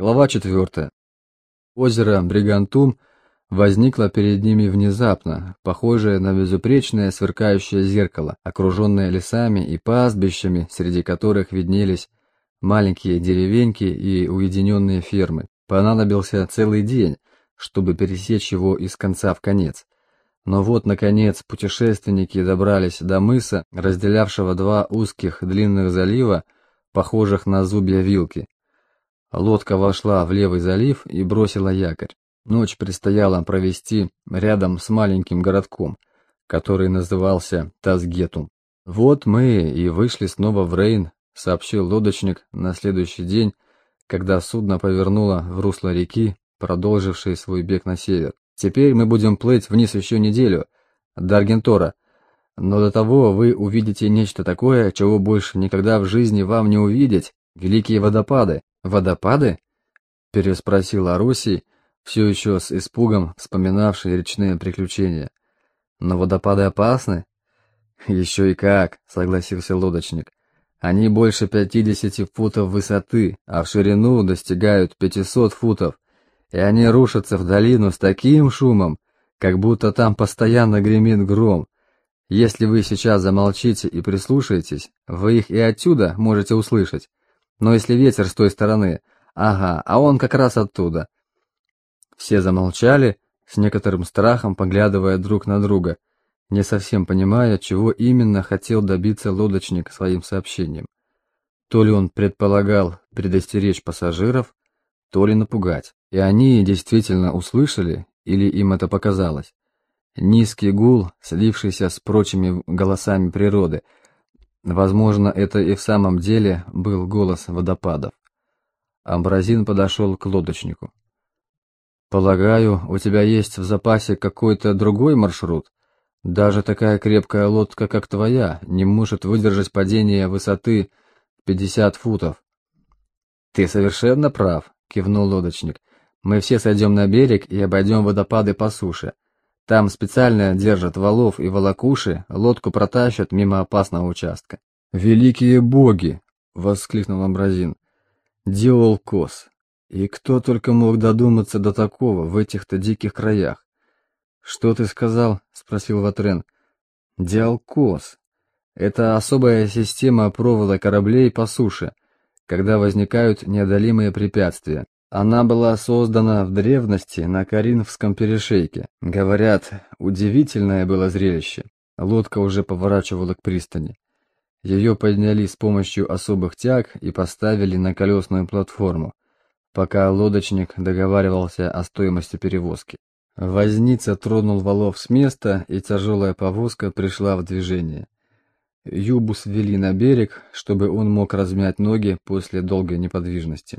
Глава 4. Озеро Бригантум возникло перед ними внезапно, похожее на безупречное сверкающее зеркало, окруженное лесами и пастбищами, среди которых виднелись маленькие деревеньки и уединенные фермы. Понадобился целый день, чтобы пересечь его из конца в конец. Но вот, наконец, путешественники добрались до мыса, разделявшего два узких длинных залива, похожих на зубья вилки. Лодка вошла в левый залив и бросила якорь. Ночь предстояло провести рядом с маленьким городком, который назывался Тазгетум. «Вот мы и вышли снова в Рейн», — сообщил лодочник на следующий день, когда судно повернуло в русло реки, продолжившей свой бег на север. «Теперь мы будем плыть вниз еще неделю, до Аргентора, но до того вы увидите нечто такое, чего больше никогда в жизни вам не увидеть, великие водопады». «Водопады?» — переспросил Аросий, все еще с испугом вспоминавший речные приключения. «Но водопады опасны?» «Еще и как», — согласился лодочник. «Они больше пятидесяти футов высоты, а в ширину достигают пятисот футов, и они рушатся в долину с таким шумом, как будто там постоянно гремит гром. Если вы сейчас замолчите и прислушаетесь, вы их и отсюда можете услышать. Но если ветер с той стороны, ага, а он как раз оттуда. Все замолчали, с некоторым страхом поглядывая друг на друга, не совсем понимая, чего именно хотел добиться лодочник своим сообщением. То ли он предполагал предостеречь пассажиров, то ли напугать. И они действительно услышали, или им это показалось. Низкий гул, слившийся с прочими голосами природы, Возможно, это и в самом деле был голос водопадов. Амбразин подошел к лодочнику. «Полагаю, у тебя есть в запасе какой-то другой маршрут? Даже такая крепкая лодка, как твоя, не может выдержать падение высоты 50 футов». «Ты совершенно прав», — кивнул лодочник. «Мы все сойдем на берег и обойдем водопады по суше. Там специально держат валов и волокуши, лодку протащат мимо опасного участка. «Великие боги!» — воскликнул Амбразин. «Диолкос! И кто только мог додуматься до такого в этих-то диких краях?» «Что ты сказал?» — спросил Ватрен. «Диалкос. Это особая система провода кораблей по суше, когда возникают неодолимые препятствия. Она была создана в древности на Каринфском перешейке. Говорят, удивительное было зрелище. Лодка уже поворачивала к пристани. Ее подняли с помощью особых тяг и поставили на колесную платформу, пока лодочник договаривался о стоимости перевозки. Возница тронул валов с места, и тяжелая повозка пришла в движение. Юбус ввели на берег, чтобы он мог размять ноги после долгой неподвижности.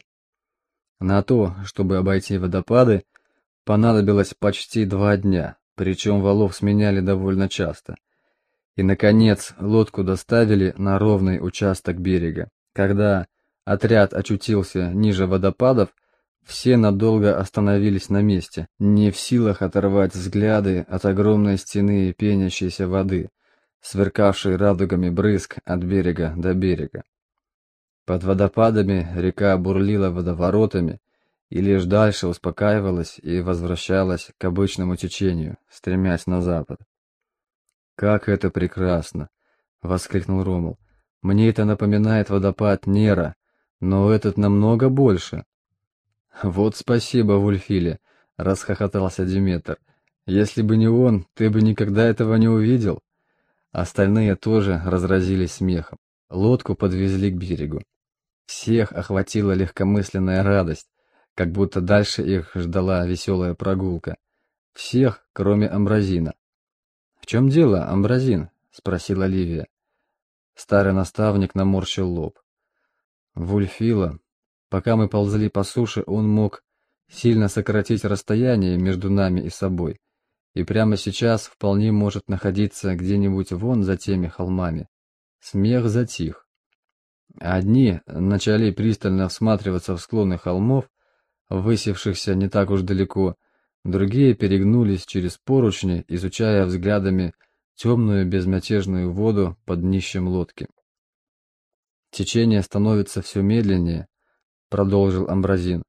На то, чтобы обойти водопады, понадобилось почти два дня, причем валов сменяли довольно часто. И, наконец, лодку доставили на ровный участок берега. Когда отряд очутился ниже водопадов, все надолго остановились на месте, не в силах оторвать взгляды от огромной стены пенящейся воды, сверкавшей радугами брызг от берега до берега. Под водопадами река бурлила водоворотами и лишь дальше успокаивалась и возвращалась к обычному течению, стремясь на запад. «Как это прекрасно!» — воскликнул Ромул. «Мне это напоминает водопад Нера, но этот намного больше». «Вот спасибо, Вульфиле!» — расхохотался Диметр. «Если бы не он, ты бы никогда этого не увидел». Остальные тоже разразились смехом. Лодку подвезли к берегу. Всех охватила легкомысленная радость, как будто дальше их ждала веселая прогулка. Всех, кроме Амбразина. «В чем дело, Амбразин?» — спросила Ливия. Старый наставник наморщил лоб. Вульфила. Пока мы ползли по суше, он мог сильно сократить расстояние между нами и собой, и прямо сейчас вполне может находиться где-нибудь вон за теми холмами. Смех затих. Одни начали пристально всматриваться в склоны холмов, высевшихся не так уж далеко, другие перегнулись через поручни, изучая взглядами темную безмятежную воду под днищем лодки. «Течение становится все медленнее», — продолжил Амбразин.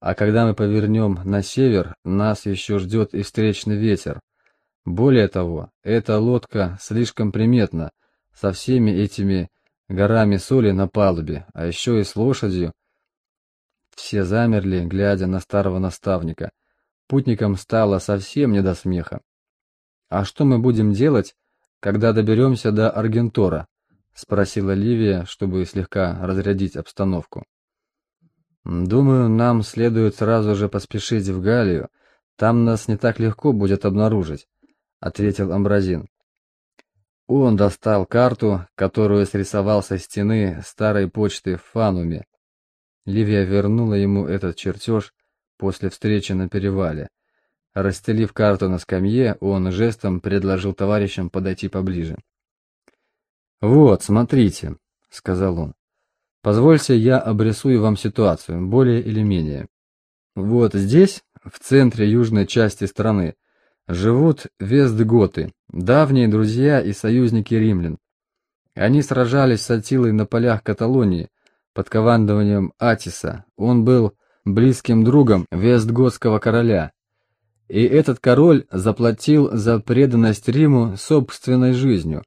а когда мы повернем на север, нас еще ждет и встречный ветер. Более того, эта лодка слишком приметна, со всеми этими горами соли на палубе, а еще и с лошадью. Все замерли, глядя на старого наставника. Путникам стало совсем не до смеха. «А что мы будем делать, когда доберемся до Аргентора?» — спросила Ливия, чтобы слегка разрядить обстановку. «Думаю, нам следует сразу же поспешить в Галию. Там нас не так легко будет обнаружить», — ответил Амбразин. Он достал карту, которую срисовал со стены старой почты в Фануме. Ливия вернула ему этот чертеж после встречи на перевале. Расстелив карту на скамье, он жестом предложил товарищам подойти поближе. «Вот, смотрите», — сказал он. «Позвольте, я обрисую вам ситуацию, более или менее. Вот здесь, в центре южной части страны, живут вестготы, давние друзья и союзники римлян. Они сражались с Атилой на полях Каталонии под командованием Атиса. Он был близким другом вестготского короля. И этот король заплатил за преданность Риму собственной жизнью,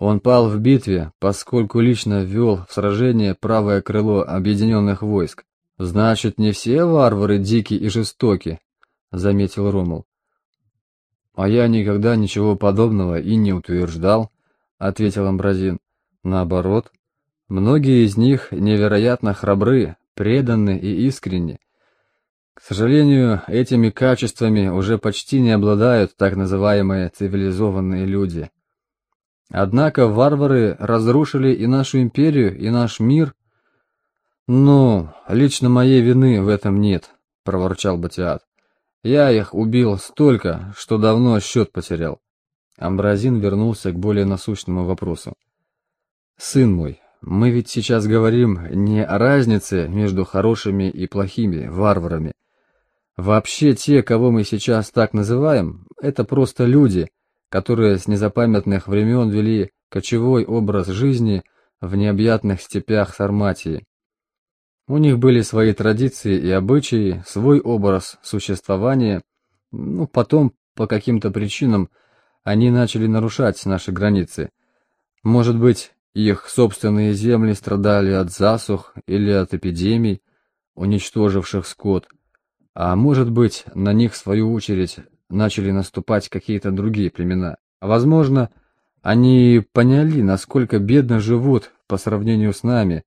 он пал в битве, поскольку лично ввел в сражение правое крыло объединенных войск. «Значит, не все варвары дикие и жестоки», — заметил Ромул. «А я никогда ничего подобного и не утверждал», — ответил Амбразин. «Наоборот, многие из них невероятно храбры, преданы и искренни. К сожалению, этими качествами уже почти не обладают так называемые цивилизованные люди». Однако варвары разрушили и нашу империю, и наш мир. Ну, лично моей вины в этом нет, проворчал Батиат. Я их убил столько, что давно счет потерял. Амбразин вернулся к более насущному вопросу. Сын мой, мы ведь сейчас говорим не о разнице между хорошими и плохими варварами. Вообще те, кого мы сейчас так называем, это просто люди, которые с незапамятных времен вели кочевой образ жизни в необъятных степях Сарматии. У них были свои традиции и обычаи, свой образ существования, ну, потом, по каким-то причинам, они начали нарушать наши границы. Может быть, их собственные земли страдали от засух или от эпидемий, уничтоживших скот, а может быть, на них, в свою очередь, начали наступать какие-то другие племена. Возможно, они поняли, насколько бедно живут по сравнению с нами,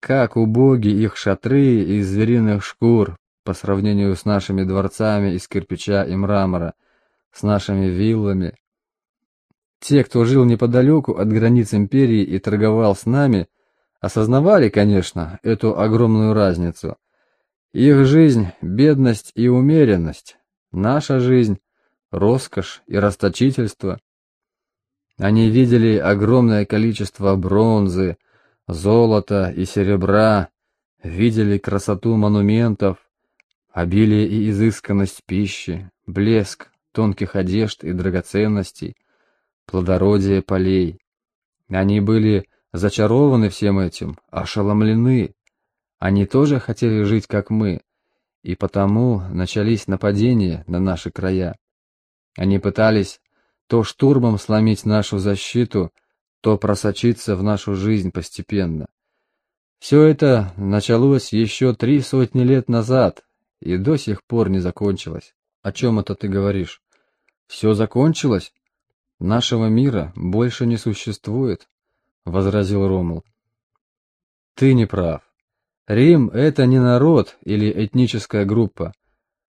как убоги их шатры из звериных шкур по сравнению с нашими дворцами из кирпича и мрамора, с нашими виллами. Те, кто жил неподалеку от границ империи и торговал с нами, осознавали, конечно, эту огромную разницу. Их жизнь — бедность и умеренность, Наша жизнь — роскошь и расточительство. Они видели огромное количество бронзы, золота и серебра, видели красоту монументов, обилие и изысканность пищи, блеск тонких одежд и драгоценностей, плодородие полей. Они были зачарованы всем этим, ошеломлены. Они тоже хотели жить, как мы, и потому начались нападения на наши края. Они пытались то штурмом сломить нашу защиту, то просочиться в нашу жизнь постепенно. Все это началось еще три сотни лет назад и до сих пор не закончилось. О чем это ты говоришь? Все закончилось? Нашего мира больше не существует, — возразил Ромул. Ты не прав. Рим — это не народ или этническая группа.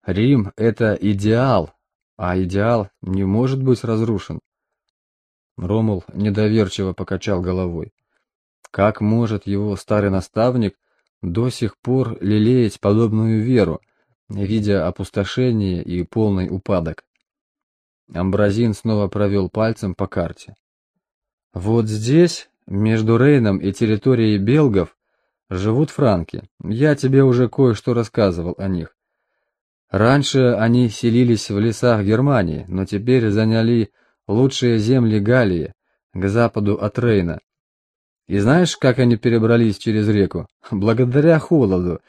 Рим — это идеал, а идеал не может быть разрушен. Ромул недоверчиво покачал головой. Как может его старый наставник до сих пор лелеять подобную веру, видя опустошение и полный упадок? Амбразин снова провел пальцем по карте. Вот здесь, между Рейном и территорией белгов, живут франки. Я тебе уже кое-что рассказывал о них. Раньше они селились в лесах Германии, но теперь заняли лучшие земли Галлии, к западу от Рейна. И знаешь, как они перебрались через реку? Благодаря холоду.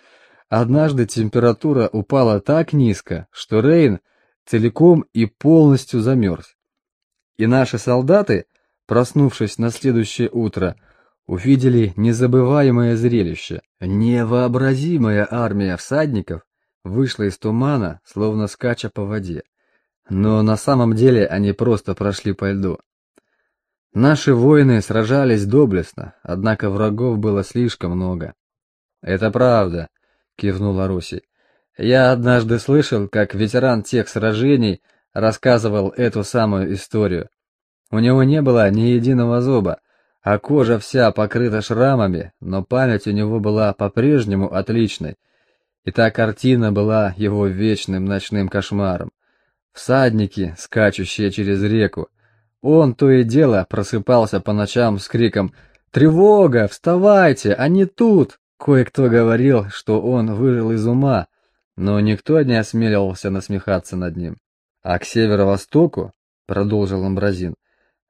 однажды температура упала так низко, что Рейн целиком и полностью замерз. И наши солдаты, проснувшись на следующее утро, увидели незабываемое зрелище. Невообразимая армия всадников вышла из тумана, словно скача по воде. Но на самом деле они просто прошли по льду. Наши воины сражались доблестно, однако врагов было слишком много. «Это правда», — кивнула Руси. «Я однажды слышал, как ветеран тех сражений рассказывал эту самую историю. У него не было ни единого зуба, а кожа вся покрыта шрамами, но память у него была по-прежнему отличной, и та картина была его вечным ночным кошмаром. Всадники, скачущие через реку. Он то и дело просыпался по ночам с криком «Тревога! Вставайте! Они тут!» Кое-кто говорил, что он выжил из ума, но никто не осмеливался насмехаться над ним. А к северо-востоку, продолжил Амбразин,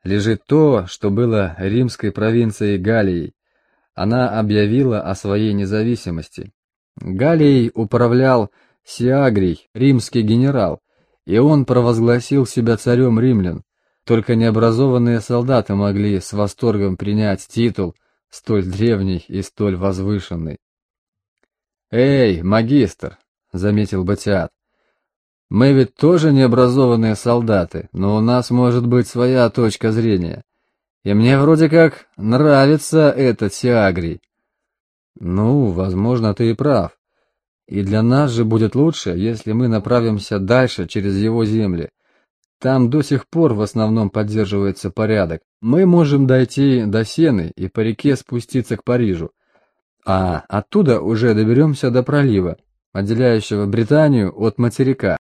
лежит то, что было римской провинцией Галией. Она объявила о своей независимости. Галией управлял Сиагрий, римский генерал, и он провозгласил себя царем римлян. Только необразованные солдаты могли с восторгом принять титул, столь древний и столь возвышенный. «Эй, магистр!» — заметил Батиат. Мы ведь тоже необразованные солдаты, но у нас может быть своя точка зрения. И мне вроде как нравится этот Сиагрий. Ну, возможно, ты и прав. И для нас же будет лучше, если мы направимся дальше через его земли. Там до сих пор в основном поддерживается порядок. Мы можем дойти до Сены и по реке спуститься к Парижу. А оттуда уже доберемся до пролива, отделяющего Британию от материка.